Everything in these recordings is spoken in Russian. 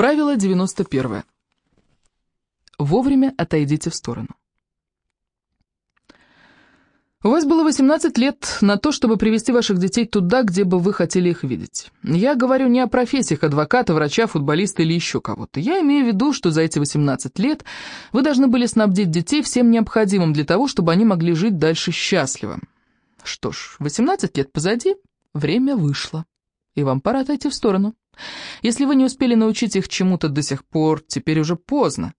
Правило 91. Вовремя отойдите в сторону. У вас было 18 лет на то, чтобы привести ваших детей туда, где бы вы хотели их видеть. Я говорю не о профессиях адвоката, врача, футболиста или еще кого-то. Я имею в виду, что за эти 18 лет вы должны были снабдить детей всем необходимым для того, чтобы они могли жить дальше счастливо. Что ж, 18 лет позади, время вышло, и вам пора отойти в сторону. Если вы не успели научить их чему-то до сих пор, теперь уже поздно.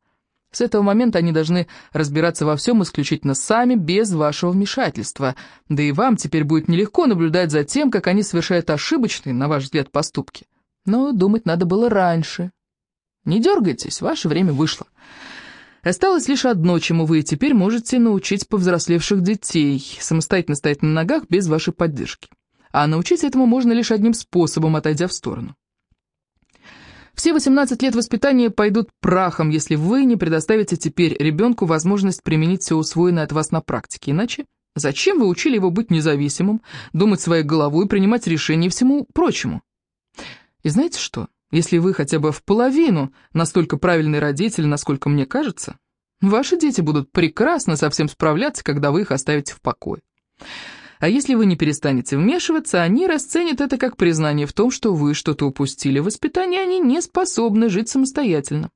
С этого момента они должны разбираться во всем исключительно сами, без вашего вмешательства. Да и вам теперь будет нелегко наблюдать за тем, как они совершают ошибочные, на ваш взгляд, поступки. Но думать надо было раньше. Не дергайтесь, ваше время вышло. Осталось лишь одно, чему вы теперь можете научить повзрослевших детей, самостоятельно стоять на ногах без вашей поддержки. А научить этому можно лишь одним способом, отойдя в сторону. Все 18 лет воспитания пойдут прахом, если вы не предоставите теперь ребенку возможность применить все усвоенное от вас на практике. Иначе зачем вы учили его быть независимым, думать своей головой, принимать решения и всему прочему? И знаете что? Если вы хотя бы в половину настолько правильный родитель, насколько мне кажется, ваши дети будут прекрасно со всем справляться, когда вы их оставите в покое. А если вы не перестанете вмешиваться, они расценят это как признание в том, что вы что-то упустили в воспитании, они не способны жить самостоятельно.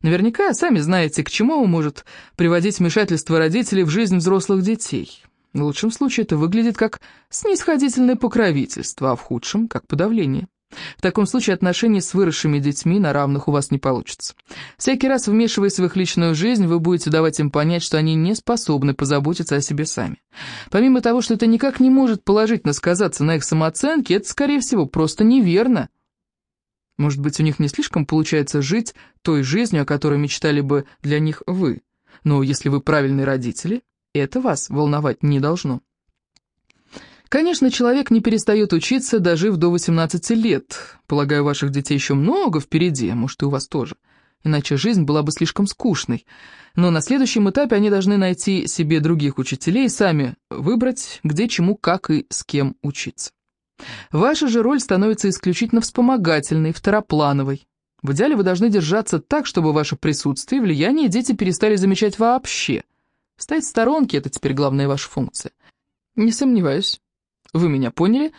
Наверняка сами знаете, к чему может приводить вмешательство родителей в жизнь взрослых детей. В лучшем случае это выглядит как снисходительное покровительство, а в худшем – как подавление. В таком случае отношения с выросшими детьми на равных у вас не получится. Всякий раз, вмешиваясь в их личную жизнь, вы будете давать им понять, что они не способны позаботиться о себе сами. Помимо того, что это никак не может положительно сказаться на их самооценке, это, скорее всего, просто неверно. Может быть, у них не слишком получается жить той жизнью, о которой мечтали бы для них вы. Но если вы правильные родители, это вас волновать не должно. Конечно, человек не перестает учиться, дожив до 18 лет. Полагаю, ваших детей еще много впереди, может и у вас тоже. Иначе жизнь была бы слишком скучной. Но на следующем этапе они должны найти себе других учителей и сами выбрать, где, чему, как и с кем учиться. Ваша же роль становится исключительно вспомогательной, второплановой. В идеале вы должны держаться так, чтобы ваше присутствие и влияние дети перестали замечать вообще. Стоять в сторонке – это теперь главная ваша функция. Не сомневаюсь, вы меня поняли?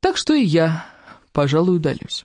Так что и я, пожалуй, удалюсь.